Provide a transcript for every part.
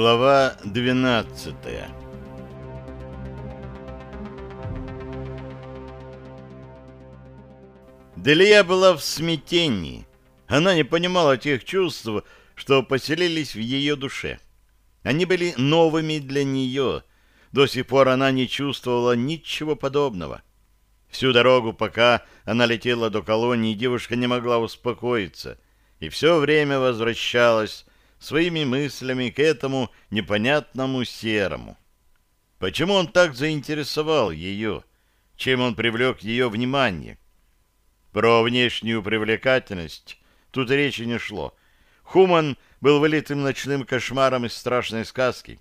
Глава 12 Делия была в смятении. Она не понимала тех чувств, что поселились в ее душе. Они были новыми для нее. До сих пор она не чувствовала ничего подобного. Всю дорогу, пока она летела до колонии, девушка не могла успокоиться и все время возвращалась своими мыслями к этому непонятному серому. Почему он так заинтересовал ее? Чем он привлек ее внимание? Про внешнюю привлекательность тут речи не шло. Хуман был вылитым ночным кошмаром из страшной сказки,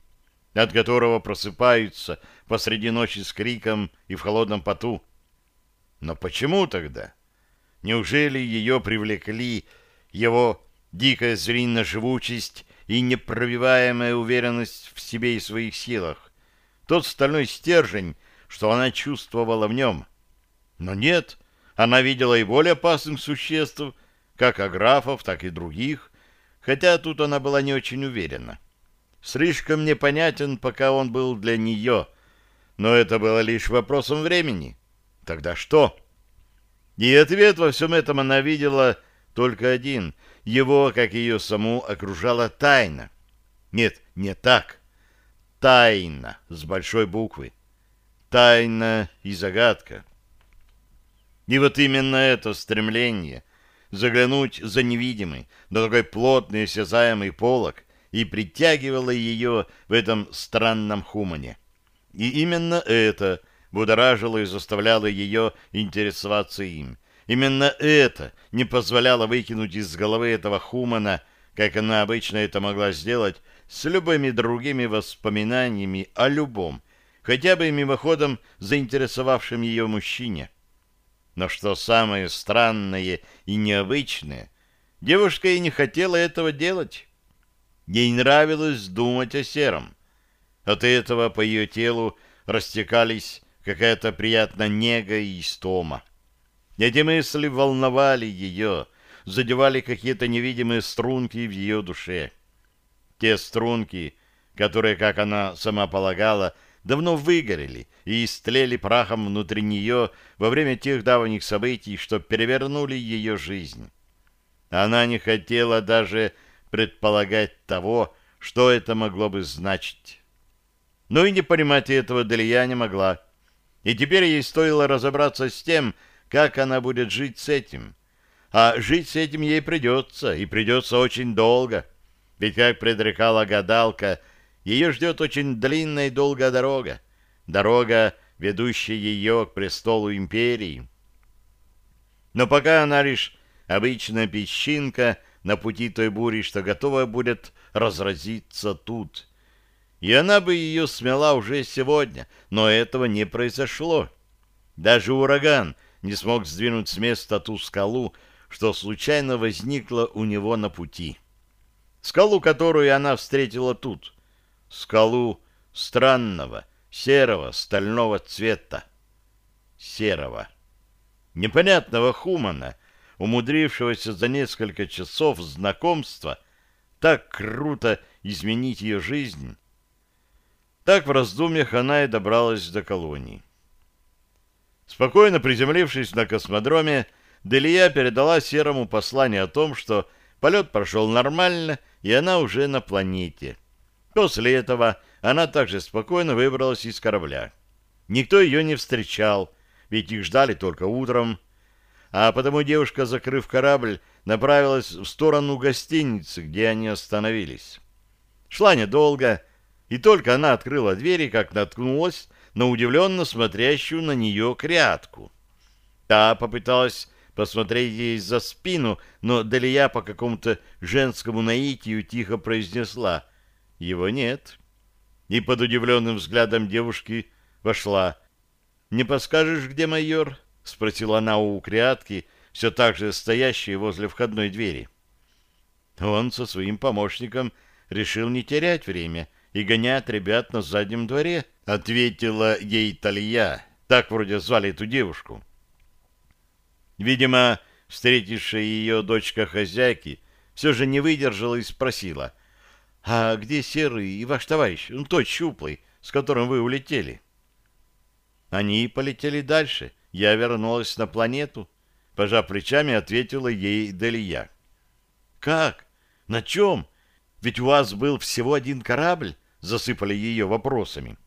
от которого просыпаются посреди ночи с криком и в холодном поту. Но почему тогда? Неужели ее привлекли его дикая звериная живучесть и непробиваемая уверенность в себе и своих силах? Тот стальной стержень, что она чувствовала в нем. Но нет, она видела и более опасных существ, как аграфов, так и других, хотя тут она была не очень уверена. Слишком непонятен, пока он был для нее, но это было лишь вопросом времени. Тогда что? И ответ во всем этом она видела только один. Его, как ее саму, окружала тайна. Нет, не так. Тайна с большой буквы. Тайна и загадка. И вот именно это стремление заглянуть за невидимый, но такой плотный осязаемый полог и притягивало ее в этом странном хумане. И именно это будоражило и заставляло ее интересоваться им. Именно это не позволяло выкинуть из головы этого Хумана, как она обычно это могла сделать, с любыми другими воспоминаниями о любом, хотя бы мимоходом заинтересовавшем ее мужчине. Но что самое странное и необычное, девушка и не хотела этого делать. Ей нравилось думать о сером. От этого по ее телу растекались какая-то приятная нега и истома. Эти мысли волновали ее, задевали какие-то невидимые струнки в ее душе. Те струнки, которые, как она сама полагала, давно выгорели и истлели прахом внутри нее во время тех давних событий, что перевернули ее жизнь. Она не хотела даже предполагать того, что это могло бы значить. Но и не понимать этого Делия не могла. И теперь ей стоило разобраться с тем, как она будет жить с этим. А жить с этим ей придется, и придется очень долго. Ведь, как предрекала гадалка, ее ждет очень длинная и долгая дорога. Дорога, ведущая ее к престолу империи. Но пока она лишь обычная песчинка на пути той бури, что готова будет разразиться тут — и она бы ее смела уже сегодня, но этого не произошло. Даже ураган не смог сдвинуть с места ту скалу, что случайно возникла у него на пути. Скалу, которую она встретила тут. Скалу странного, серого, стального цвета. Серого. Непонятного хумана, умудрившегося за несколько часов знакомства так круто изменить ее жизнь, так в раздумьях она и добралась до колонии. Спокойно приземлившись на космодроме, Делия передала Серому послание о том, что полет прошел нормально, и она уже на планете. После этого она также спокойно выбралась из корабля. Никто ее не встречал, ведь их ждали только утром, а потому девушка, закрыв корабль, направилась в сторону гостиницы, где они остановились. Шла недолго, и только она открыла двери, как наткнулась на удивленно смотрящую на нее крятку. Та попыталась посмотреть ей за спину, но Далия по какому-то женскому наитию тихо произнесла «Его нет». И под удивленным взглядом девушки вошла. «Не подскажешь, где майор?» — спросила она у крятки, все так же стоящей возле входной двери. Он со своим помощником решил не терять время — и гонять ребят на заднем дворе, — ответила ей Талья. Так вроде звали эту девушку. Видимо, встретившая ее дочка хозяйки все же не выдержала и спросила, А где Серый и ваш товарищ, ну, тот щуплый, с которым вы улетели? Они полетели дальше. Я вернулась на планету. Пожав плечами, ответила ей Делия. Как? На чем? Ведь у вас был всего один корабль? Засыпали ее вопросами.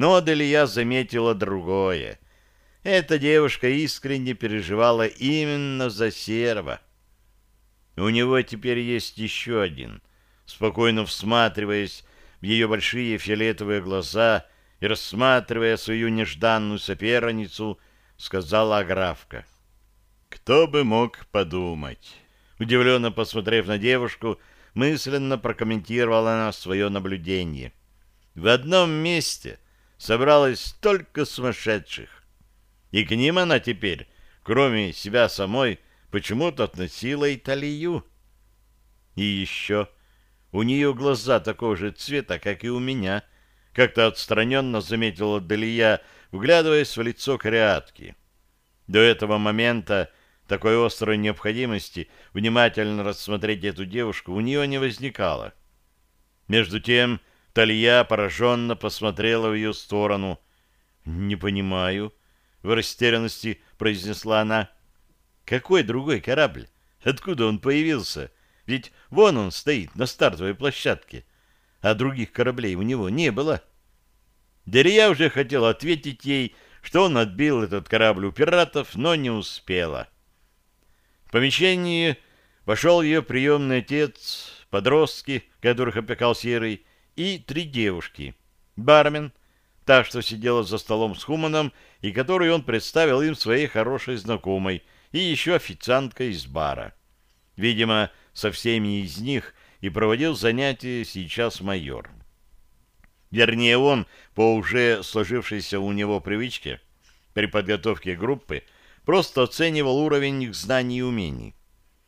Но Делия заметила другое. Эта девушка искренне переживала именно за Серва. У него теперь есть еще один. Спокойно всматриваясь в ее большие фиолетовые глаза и рассматривая свою нежданную соперницу, сказала Аграфка. «Кто бы мог подумать?» Удивленно посмотрев на девушку, мысленно прокомментировала она свое наблюдение. В одном месте собралось столько сумасшедших. И к ним она теперь, кроме себя самой, почему-то относила Италию. И еще у нее глаза такого же цвета, как и у меня, как-то отстраненно заметила Далия, вглядываясь в лицо Криатки. До этого момента такой острой необходимости внимательно рассмотреть эту девушку у нее не возникало. Между тем Талья пораженно посмотрела в ее сторону. «Не понимаю», — в растерянности произнесла она. «Какой другой корабль? Откуда он появился? Ведь вон он стоит на стартовой площадке, а других кораблей у него не было». Дерия уже хотел ответить ей, что он отбил этот корабль у пиратов, но не успела. В помещении вошел ее приемный отец, подростки, которых опекал Серый, и три девушки. Бармен, та, что сидела за столом с Хуманом, и которую он представил им своей хорошей знакомой, и еще официантка из бара. Видимо, со всеми из них и проводил занятия сейчас майор. Вернее, он, по уже сложившейся у него привычке, при подготовке группы, просто оценивал уровень их знаний и умений.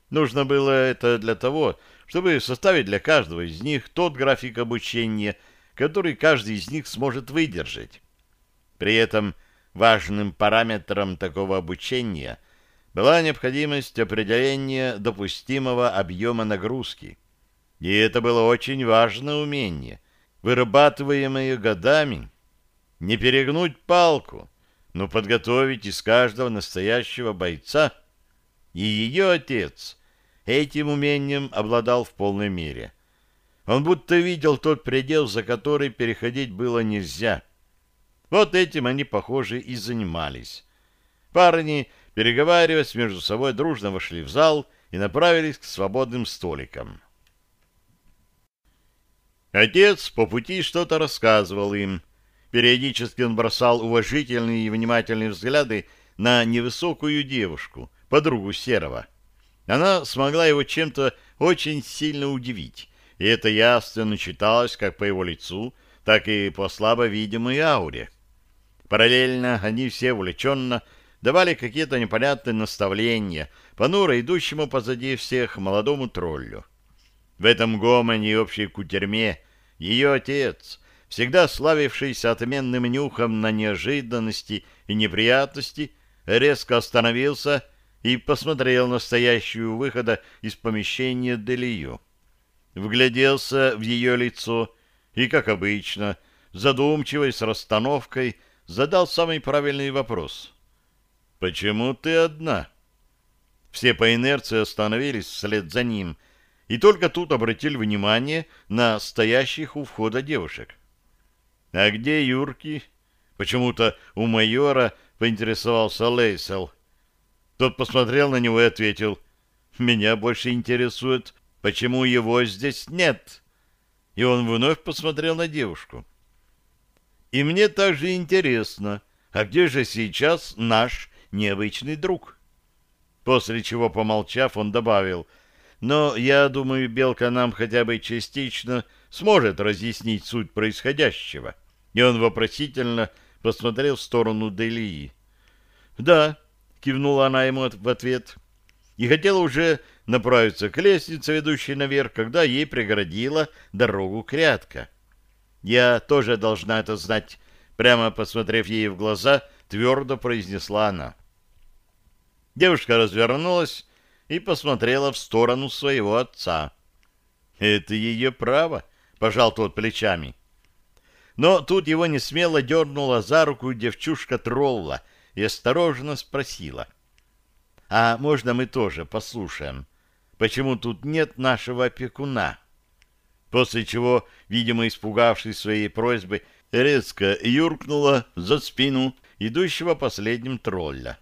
Нужно было это для того, чтобы составить для каждого из них тот график обучения, который каждый из них сможет выдержать. При этом важным параметром такого обучения была необходимость определения допустимого объема нагрузки. И это было очень важное умение, вырабатываемое годами. Не перегнуть палку, но подготовить из каждого настоящего бойца. И ее отец этим умением обладал в полной мере. Он будто видел тот предел, за который переходить было нельзя. Вот этим они, похоже, и занимались. Парни, переговариваясь между собой, дружно вошли в зал и направились к свободным столикам. Отец по пути что-то рассказывал им, Периодически он бросал уважительные и внимательные взгляды на невысокую девушку, подругу Серого. Она смогла его чем-то очень сильно удивить, и это ясно читалось как по его лицу, так и по слабо видимой ауре. Параллельно они все увлеченно давали какие-то непонятные наставления понуро идущему позади всех молодому троллю. В этом гомоне и общей кутерьме ее отец, всегда славившийся отменным нюхом на неожиданности и неприятности, резко остановился и посмотрел на стоящую у выхода из помещения Делию. Вгляделся в ее лицо и, как обычно, задумчивой с расстановкой, задал самый правильный вопрос. «Почему ты одна?» Все по инерции остановились вслед за ним, и только тут обратили внимание на стоящих у входа девушек. «А где Юрки?» Почему-то у майора поинтересовался Лейсел. Тот посмотрел на него и ответил, «Меня больше интересует, почему его здесь нет?» И он вновь посмотрел на девушку. «И мне также интересно, а где же сейчас наш необычный друг?» После чего, помолчав, он добавил, «Но я думаю, Белка нам хотя бы частично сможет разъяснить суть происходящего». И он вопросительно посмотрел в сторону Делии. «Да», — кивнула она ему в ответ, и хотела уже направиться к лестнице, ведущей наверх, когда ей преградила дорогу крятка. «Я тоже должна это знать», — прямо посмотрев ей в глаза, твердо произнесла она. Девушка развернулась и посмотрела в сторону своего отца. «Это ее право», пожал тот плечами. Но тут его не смело дернула за руку девчушка Тролла и осторожно спросила. «А можно мы тоже послушаем, почему тут нет нашего опекуна?» После чего, видимо, испугавшись своей просьбы, резко юркнула за спину идущего последним тролля.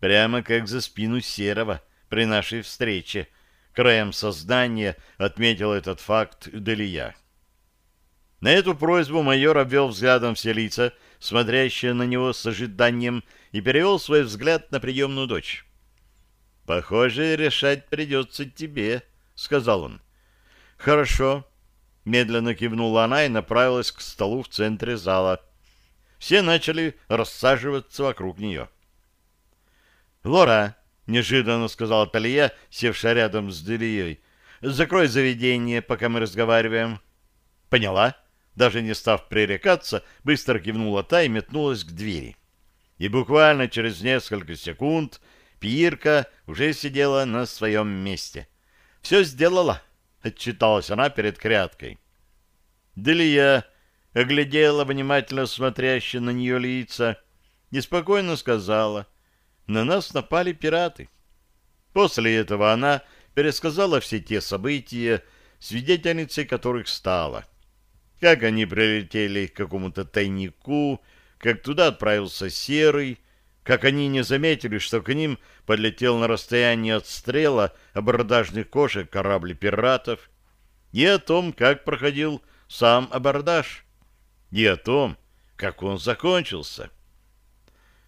Прямо как за спину Серого при нашей встрече, краем сознания отметил этот факт Делия. На эту просьбу майор обвел взглядом все лица, смотрящие на него с ожиданием, и перевел свой взгляд на приемную дочь. «Похоже, решать придется тебе», — сказал он. «Хорошо», — медленно кивнула она и направилась к столу в центре зала. Все начали рассаживаться вокруг нее. «Лора», — неожиданно сказала Талия, севшая рядом с Делией, — «закрой заведение, пока мы разговариваем». «Поняла?» Даже не став пререкаться, быстро кивнула та и метнулась к двери. И буквально через несколько секунд Пирка уже сидела на своем месте. «Все сделала», — отчиталась она перед кряткой. Делия оглядела внимательно смотрящие на нее лица и спокойно сказала, «На нас напали пираты». После этого она пересказала все те события, свидетельницей которых стала. Как они прилетели к какому-то тайнику, как туда отправился Серый, как они не заметили, что к ним подлетел на расстоянии от стрела абордажных кошек корабль пиратов, и о том, как проходил сам абордаж, и о том, как он закончился.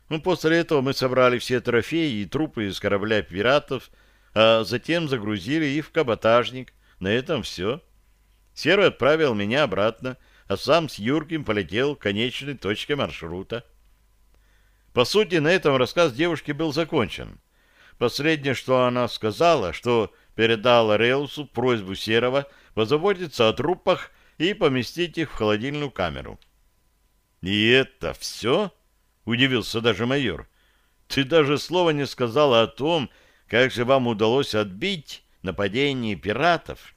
Ну, после этого мы собрали все трофеи и трупы из корабля пиратов, а затем загрузили их в каботажник. На этом все. Серый отправил меня обратно, а сам с Юрким полетел к конечной точке маршрута. По сути, на этом рассказ девушки был закончен. Последнее, что она сказала, что передала Реусу просьбу Серого позаботиться о трупах и поместить их в холодильную камеру. «И это все?» — удивился даже майор. «Ты даже слова не сказала о том, как же вам удалось отбить нападение пиратов».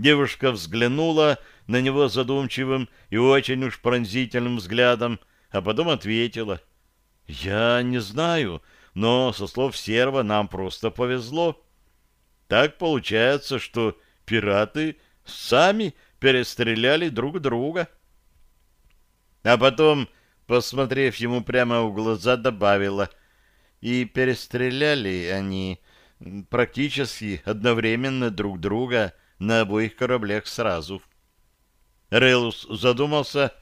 Девушка взглянула на него задумчивым и очень уж пронзительным взглядом, а потом ответила — я не знаю, но со слов Серва нам просто повезло. Так получается, что пираты сами перестреляли друг друга. А потом, посмотрев ему прямо в глаза, добавила, и перестреляли они практически одновременно друг друга на обоих кораблях сразу. Релус задумался,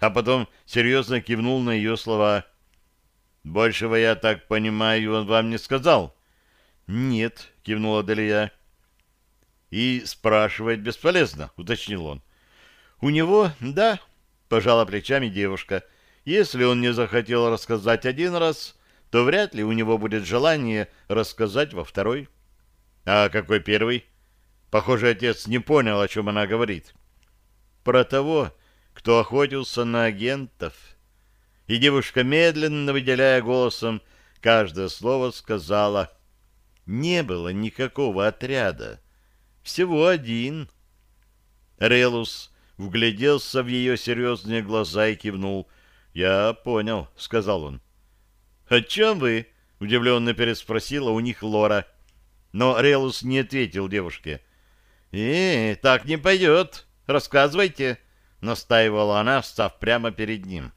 а потом серьезно кивнул на ее слова — Большего, я так понимаю, он вам не сказал? Нет, кивнула Далия. И спрашивать бесполезно, уточнил он. У него, да, пожала плечами девушка. Если он не захотел рассказать один раз, то вряд ли у него будет желание рассказать во второй. А какой первый? Похоже, отец не понял, о чем она говорит. Про того, кто охотился на агентов и девушка, медленно выделяя голосом, каждое слово сказала «Не было никакого отряда, всего один». Релус вгляделся в ее серьезные глаза и кивнул. «Я понял», — сказал он. «О чем вы?» — удивленно переспросила у них Лора. Но Релус не ответил девушке. «Э, так не пойдет. Рассказывайте», — настаивала она, встав прямо перед ним.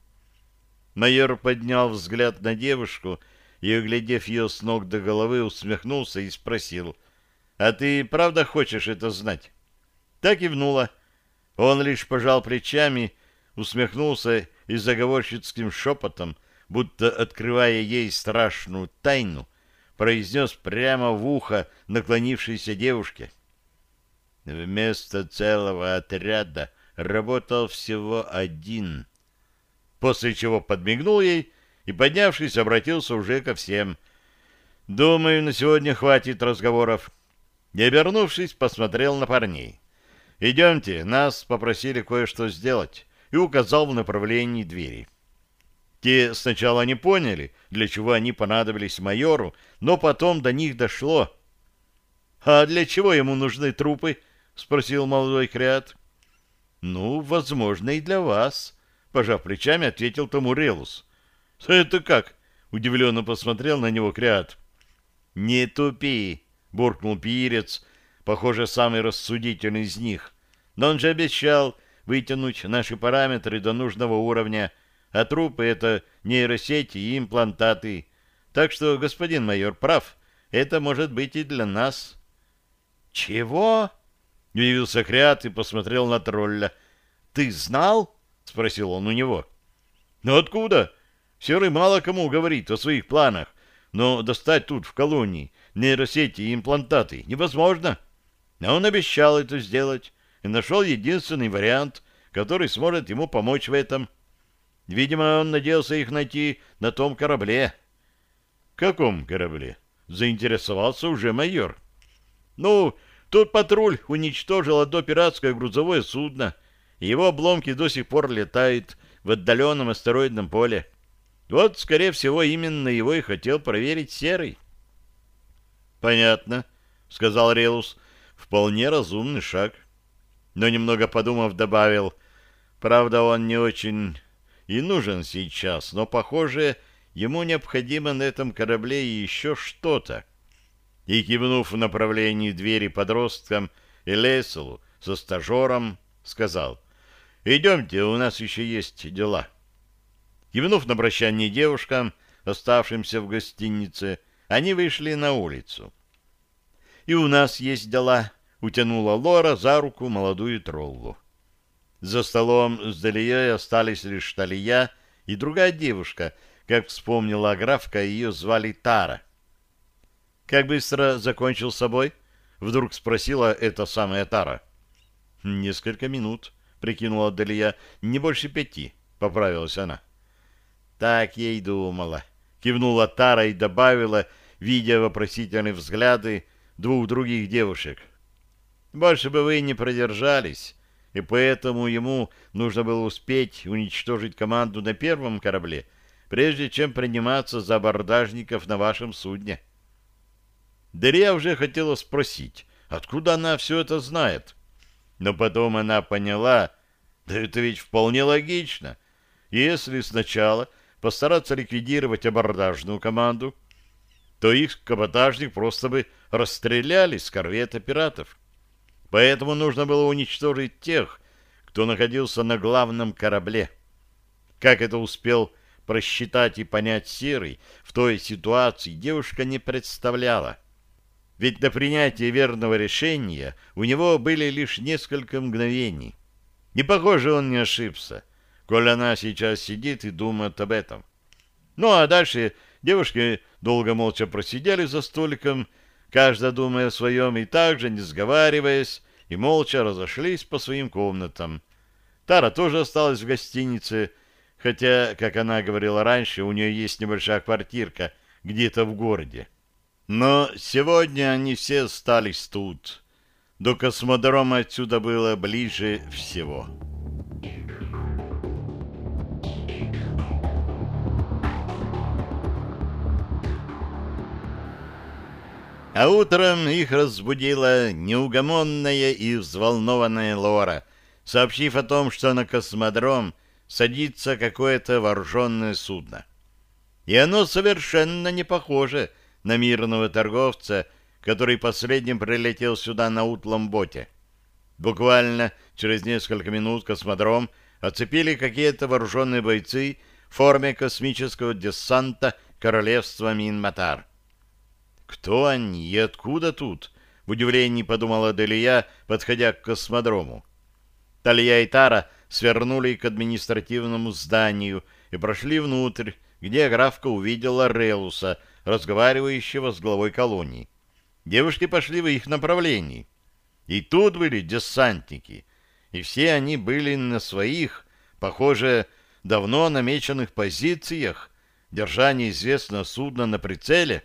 Майор поднял взгляд на девушку и, углядев ее с ног до головы, усмехнулся и спросил, «А ты правда хочешь это знать?» Так и внула. Он лишь пожал плечами, усмехнулся и заговорщицким шепотом, будто открывая ей страшную тайну, произнес прямо в ухо наклонившейся девушке. Вместо целого отряда работал всего один — после чего подмигнул ей и, поднявшись, обратился уже ко всем. «Думаю, на сегодня хватит разговоров». И, обернувшись, посмотрел на парней. «Идемте, нас попросили кое-что сделать», и указал в направлении двери. Те сначала не поняли, для чего они понадобились майору, но потом до них дошло. «А для чего ему нужны трупы?» — спросил молодой Криат. Ну, возможно, и для вас, пожав плечами, ответил тому Релус. Это как? Удивленно посмотрел на него Криат. Не тупи, буркнул пирец, похоже, самый рассудительный из них. Но он же обещал вытянуть наши параметры до нужного уровня, а трупы — это нейросети и имплантаты. Так что, господин майор, прав, это может быть и для нас. — Чего? — явился Крят и посмотрел на тролля. — Ты знал? — спросил он у него. — Ну откуда? Серый мало кому говорит о своих планах, но достать тут, в колонии, нейросети и имплантаты невозможно. А он обещал это сделать и нашел единственный вариант, который сможет ему помочь в этом. Видимо, он надеялся их найти на том корабле. — Каком корабле? — заинтересовался уже майор. — Ну, тут патруль уничтожил одно пиратское грузовое судно, его обломки до сих пор летают в отдаленном астероидном поле. Вот, скорее всего, именно его и хотел проверить Серый. — Понятно, — сказал Релус. — Вполне разумный шаг. Но немного подумав, добавил, правда, он не очень и нужен сейчас, но, похоже, ему необходимо на этом корабле еще что-то. И, кивнув в направлении двери подросткам и Леселу со стажером, сказал, «Идемте, у нас еще есть дела». Кивнув на прощание девушкам, оставшимся в гостинице, они вышли на улицу. «И у нас есть дела», — утянула Лора за руку молодую троллу. За столом с Далией остались лишь Талия и другая девушка — как вспомнила Аграфка, ее звали Тара. «Как быстро закончил с собой?» — вдруг спросила эта самая Тара. «Несколько минут», — прикинула Далия. «Не больше пяти», — поправилась она. «Так я и думала», — кивнула Тара и добавила, видя вопросительные взгляды двух других девушек. «Больше бы вы не продержались, и поэтому ему нужно было успеть уничтожить команду на первом корабле — прежде чем приниматься за абордажников на вашем судне. Дыря уже хотела спросить, откуда она все это знает. Но потом она поняла, да это ведь вполне логично. Если сначала постараться ликвидировать абордажную команду, то их каботажник просто бы расстреляли с корвета пиратов. Поэтому нужно было уничтожить тех, кто находился на главном корабле. Как это успел просчитать и понять Серый в той ситуации девушка не представляла. Ведь до принятия верного решения у него были лишь несколько мгновений. Не похоже, он не ошибся, коль она сейчас сидит и думает об этом. Ну, а дальше девушки долго молча просидели за столиком, каждая думая о своем и также, не сговариваясь, и молча разошлись по своим комнатам. Тара тоже осталась в гостинице, хотя, как она говорила раньше, у нее есть небольшая квартирка где-то в городе. Но сегодня они все остались тут. До космодрома отсюда было ближе всего. А утром их разбудила неугомонная и взволнованная Лора, сообщив о том, что на космодром садится какое-то вооруженное судно. И оно совершенно не похоже на мирного торговца, который последним прилетел сюда на утлом боте. Буквально через несколько минут космодром оцепили какие-то вооруженные бойцы в форме космического десанта королевства Минматар. «Кто они и откуда тут?» — в удивлении подумала Делия, подходя к космодрому. Талья и Тара — свернули к административному зданию и прошли внутрь, где Графка увидела Релуса, разговаривающего с главой колонии. Девушки пошли в их направлении. И тут были десантники, и все они были на своих, похоже, давно намеченных позициях, держа неизвестное судно на прицеле.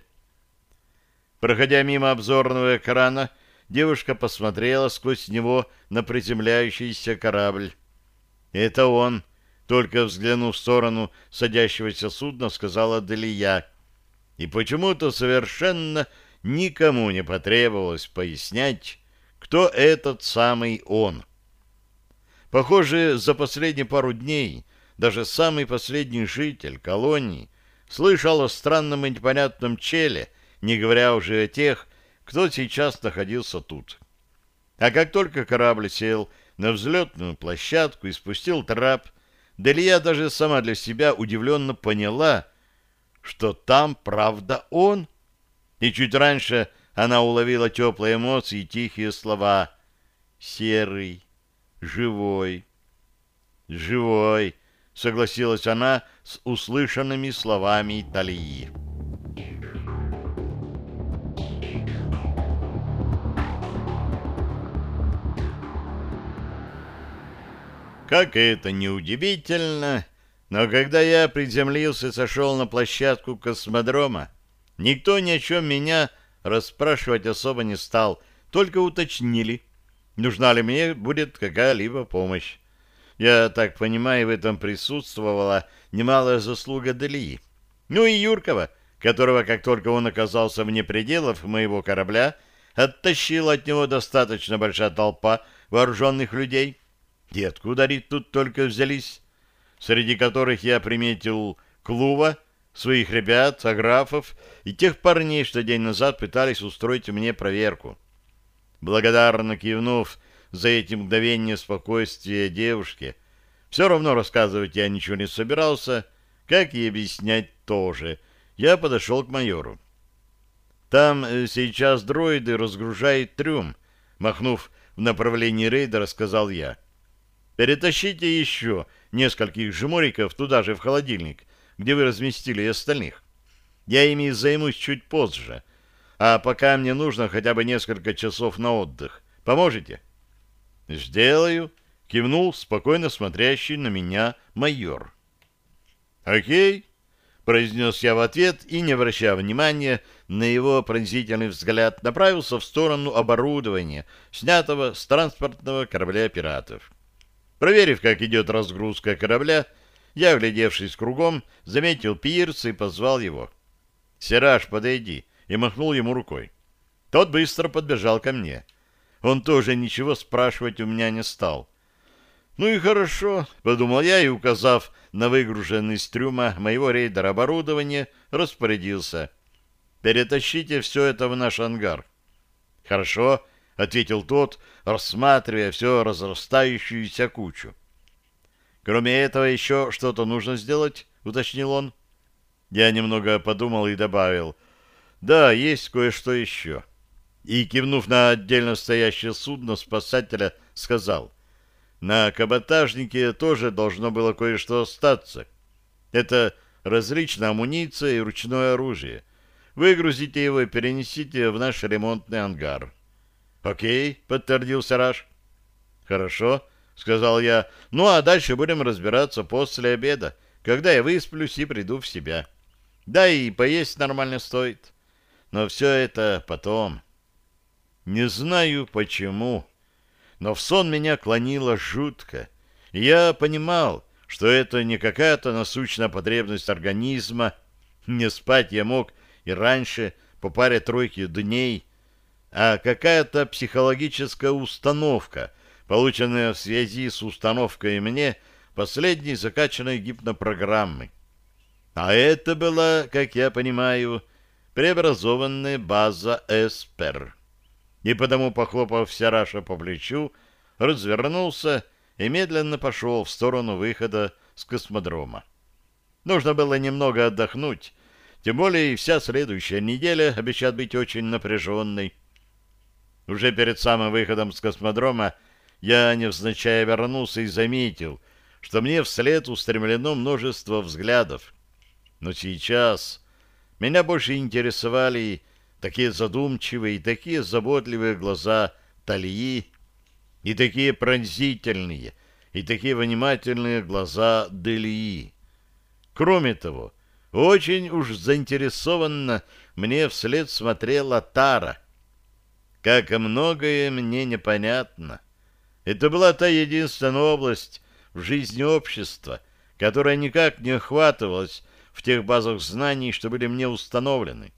Проходя мимо обзорного экрана, девушка посмотрела сквозь него на приземляющийся корабль. «Это он!» Только взглянув в сторону садящегося судна, сказала Далия. И почему-то совершенно никому не потребовалось пояснять, кто этот самый он. Похоже, за последние пару дней даже самый последний житель колонии слышал о странном и непонятном челе, не говоря уже о тех, кто сейчас находился тут. А как только корабль сел на взлетную площадку и спустил трап, Делия даже сама для себя удивленно поняла, что там правда он. И чуть раньше она уловила теплые эмоции и тихие слова «серый», «живой», «живой», согласилась она с услышанными словами Талии. Как это неудивительно, но когда я приземлился и сошел на площадку космодрома, никто ни о чем меня расспрашивать особо не стал, только уточнили, нужна ли мне будет какая-либо помощь. Я так понимаю, в этом присутствовала немалая заслуга Делии. Ну и Юркова, которого, как только он оказался вне пределов моего корабля, оттащила от него достаточно большая толпа вооруженных людей. И откуда они тут только взялись? Среди которых я приметил Клува, своих ребят, аграфов и тех парней, что день назад пытались устроить мне проверку. Благодарно кивнув за эти мгновения спокойствия девушке, все равно рассказывать я ничего не собирался, как и объяснять тоже. Я подошел к майору. Там э, сейчас дроиды разгружают трюм, махнув в направлении рейда, рассказал я. Перетащите еще нескольких жмуриков туда же в холодильник, где вы разместили остальных. Я ими займусь чуть позже. А пока мне нужно хотя бы несколько часов на отдых. Поможете? Сделаю, кивнул спокойно смотрящий на меня майор. Окей, произнес я в ответ и, не обращая внимания на его пронзительный взгляд, направился в сторону оборудования, снятого с транспортного корабля пиратов. Проверив, как идет разгрузка корабля, я, оглядевшись кругом, заметил пирса и позвал его. «Сираж, подойди!» и махнул ему рукой. Тот быстро подбежал ко мне. Он тоже ничего спрашивать у меня не стал. «Ну и хорошо», — подумал я и, указав на выгруженный из трюма моего рейдера оборудование, распорядился. «Перетащите все это в наш ангар». «Хорошо», — ответил тот, рассматривая все разрастающуюся кучу. Кроме этого, еще что-то нужно сделать, уточнил он. Я немного подумал и добавил. Да, есть кое-что еще. И, кивнув на отдельно стоящее судно спасателя, сказал. На каботажнике тоже должно было кое-что остаться. Это различная амуниция и ручное оружие. Выгрузите его и перенесите в наш ремонтный ангар. «Окей», — подтвердил Сараш. «Хорошо», — сказал я. «Ну, а дальше будем разбираться после обеда, когда я высплюсь и приду в себя. Да и поесть нормально стоит. Но все это потом». Не знаю почему, но в сон меня клонило жутко. Я понимал, что это не какая-то насущная потребность организма. Не спать я мог и раньше, по паре тройки дней, а какая-то психологическая установка — полученная в связи с установкой мне последней закачанной гипнопрограммы. А это была, как я понимаю, преобразованная база Эспер. И потому, похлопав Сяраша по плечу, развернулся и медленно пошел в сторону выхода с космодрома. Нужно было немного отдохнуть, тем более и вся следующая неделя обещает быть очень напряженной. Уже перед самым выходом с космодрома я невзначай вернулся и заметил, что мне вслед устремлено множество взглядов. Но сейчас меня больше интересовали такие задумчивые и такие заботливые глаза Талии, и такие пронзительные, и такие внимательные глаза Делии. Кроме того, очень уж заинтересованно мне вслед смотрела Тара. Как многое мне непонятно. Это была та единственная область в жизни общества, которая никак не охватывалась в тех базах знаний, что были мне установлены.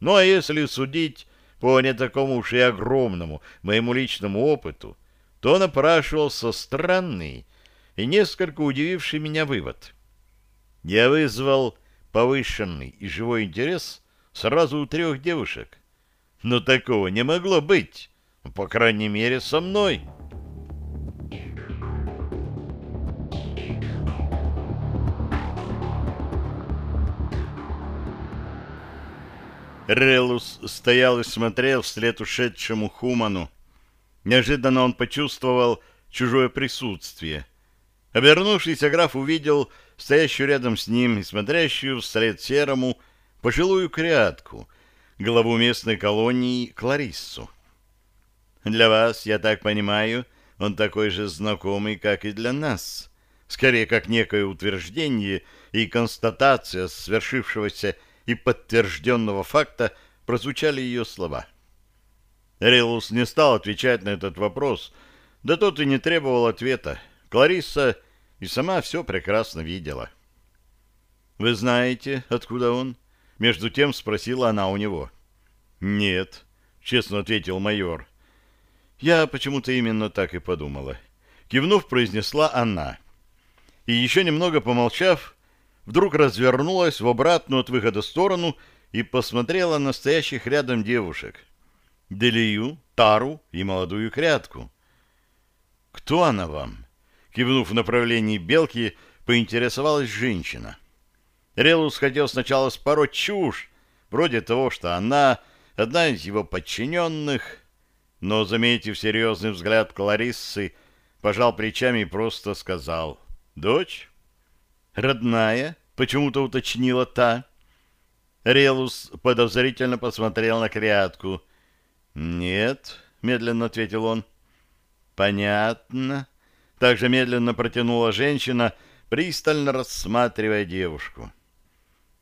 Ну а если судить по не такому уж и огромному моему личному опыту, то напрашивался странный и несколько удививший меня вывод. Я вызвал повышенный и живой интерес сразу у трех девушек. Но такого не могло быть, по крайней мере, со мной. Релус стоял и смотрел вслед ушедшему Хуману. Неожиданно он почувствовал чужое присутствие. Обернувшись, граф увидел стоящую рядом с ним и смотрящую вслед серому пожилую крятку, главу местной колонии Клариссу. «Для вас, я так понимаю, он такой же знакомый, как и для нас. Скорее, как некое утверждение и констатация свершившегося и подтвержденного факта прозвучали ее слова. Релус не стал отвечать на этот вопрос, да тот и не требовал ответа. Кларисса и сама все прекрасно видела. «Вы знаете, откуда он?» Между тем спросила она у него. «Нет», — честно ответил майор. «Я почему-то именно так и подумала». Кивнув, произнесла она. И еще немного помолчав, вдруг развернулась в обратную от выхода сторону и посмотрела на стоящих рядом девушек. Делию, Тару и молодую крятку. «Кто она вам?» Кивнув в направлении белки, поинтересовалась женщина. Релус хотел сначала спороть чушь, вроде того, что она одна из его подчиненных, но, заметив серьезный взгляд Клариссы, пожал плечами и просто сказал «Дочь?» «Родная?» — почему-то уточнила та. Релус подозрительно посмотрел на крятку. «Нет», — медленно ответил он. «Понятно». Также медленно протянула женщина, пристально рассматривая девушку.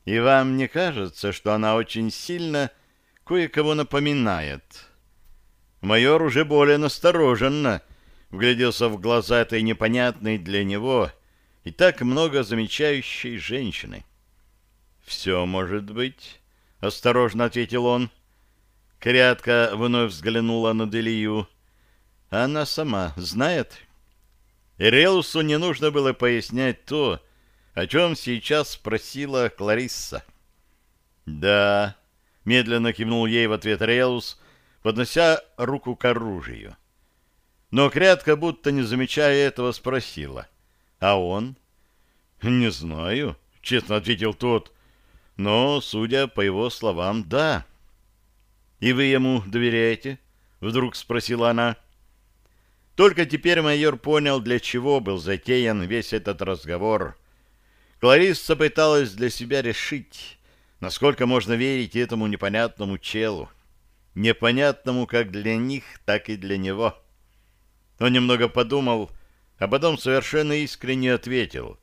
«И вам не кажется, что она очень сильно кое-кого напоминает?» Майор уже более настороженно вгляделся в глаза этой непонятной для него и так много замечающей женщины. «Все может быть», — осторожно ответил он. Крятка вновь взглянула на Делию. «Она сама знает?» Ирелусу не нужно было пояснять то, о чем сейчас спросила Кларисса. «Да», — медленно кивнул ей в ответ Релус, поднося руку к оружию. Но Крятка, будто не замечая этого, спросила. А он? Не знаю, честно ответил тот. Но, судя по его словам, да. И вы ему доверяете? Вдруг спросила она. Только теперь майор понял, для чего был затеян весь этот разговор. Кларисса пыталась для себя решить, насколько можно верить этому непонятному челу. Непонятному как для них, так и для него. Он немного подумал а потом совершенно искренне ответил.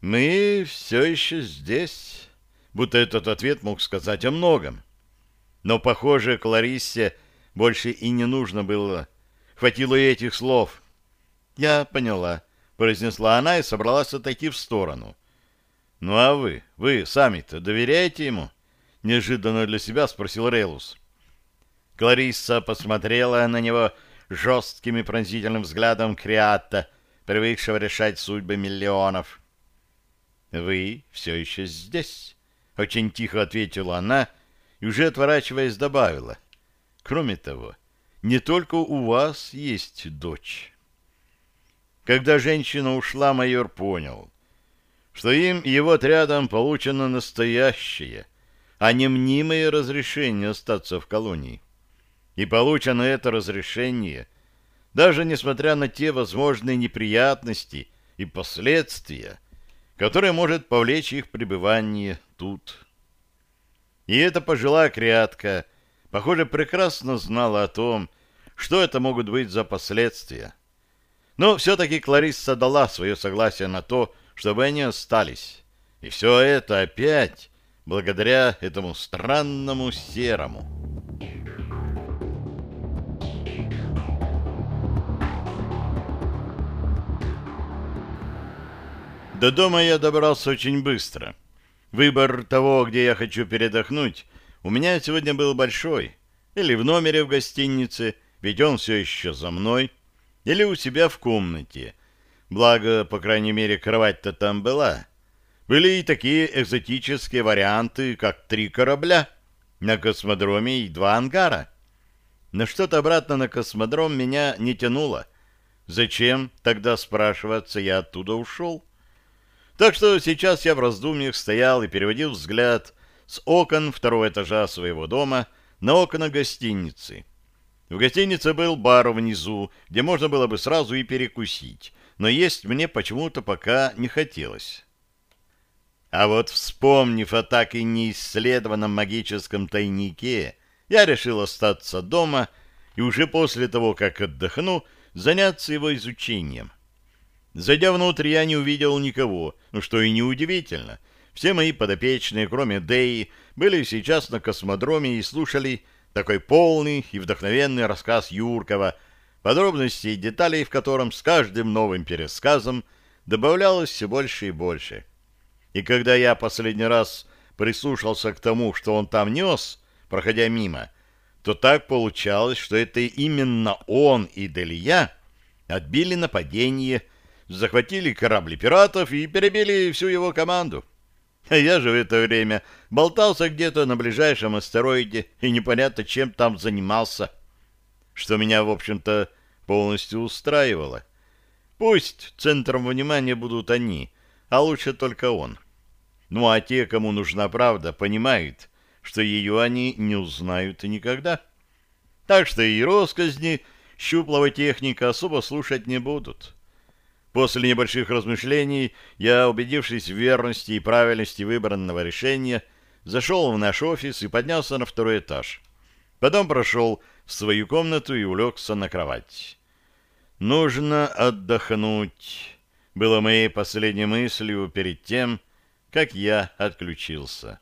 «Мы все еще здесь», будто этот ответ мог сказать о многом. Но, похоже, Клариссе больше и не нужно было. Хватило и этих слов. «Я поняла», — произнесла она и собралась отойти в сторону. «Ну а вы, вы сами-то доверяете ему?» — неожиданно для себя спросил Рейлус. Кларисса посмотрела на него жестким и пронзительным взглядом Криатта, привыкшего решать судьбы миллионов. «Вы все еще здесь?» — очень тихо ответила она и уже отворачиваясь добавила. «Кроме того, не только у вас есть дочь». Когда женщина ушла, майор понял, что им и его отрядом получено настоящее, а не мнимое разрешение остаться в колонии. И получено это разрешение, даже несмотря на те возможные неприятности и последствия, которые может повлечь их пребывание тут. И эта пожилая крятка, похоже, прекрасно знала о том, что это могут быть за последствия. Но все-таки Кларисса дала свое согласие на то, чтобы они остались. И все это опять благодаря этому странному серому. До дома я добрался очень быстро. Выбор того, где я хочу передохнуть, у меня сегодня был большой. или в номере в гостинице, ведь он все еще за мной, или у себя в комнате. Благо, по крайней мере, кровать-то там была. Были и такие экзотические варианты, как три корабля на космодроме и два ангара. Но что-то обратно на космодром меня не тянуло. Зачем тогда, спрашиваться, я оттуда ушел? Так что сейчас я в раздумьях стоял и переводил взгляд с окон второго этажа своего дома на окна гостиницы. В гостинице был бар внизу, где можно было бы сразу и перекусить, но есть мне почему-то пока не хотелось. А вот вспомнив о так и неисследованном магическом тайнике, я решил остаться дома и уже после того, как отдохну, заняться его изучением. Зайдя внутрь, я не увидел никого, ну что и неудивительно. Все мои подопечные, кроме Дэи, были сейчас на космодроме и слушали такой полный и вдохновенный рассказ Юркова, подробностей и деталей в котором с каждым новым пересказом добавлялось все больше и больше. И когда я последний раз прислушался к тому, что он там нес, проходя мимо, то так получалось, что это именно он и Делия отбили нападение, захватили корабли пиратов и перебили всю его команду. А я же в это время болтался где-то на ближайшем астероиде и непонятно чем там занимался, что меня, в общем-то, полностью устраивало. Пусть центром внимания будут они, а лучше только он. Ну а те, кому нужна правда, понимают, что ее они не узнают никогда. Так что и росказни щуплого техника особо слушать не будут. После небольших размышлений я, убедившись в верности и правильности выбранного решения, зашел в наш офис и поднялся на второй этаж. Потом прошел в свою комнату и улегся на кровать. «Нужно отдохнуть», — было моей последней мыслью перед тем, как я отключился.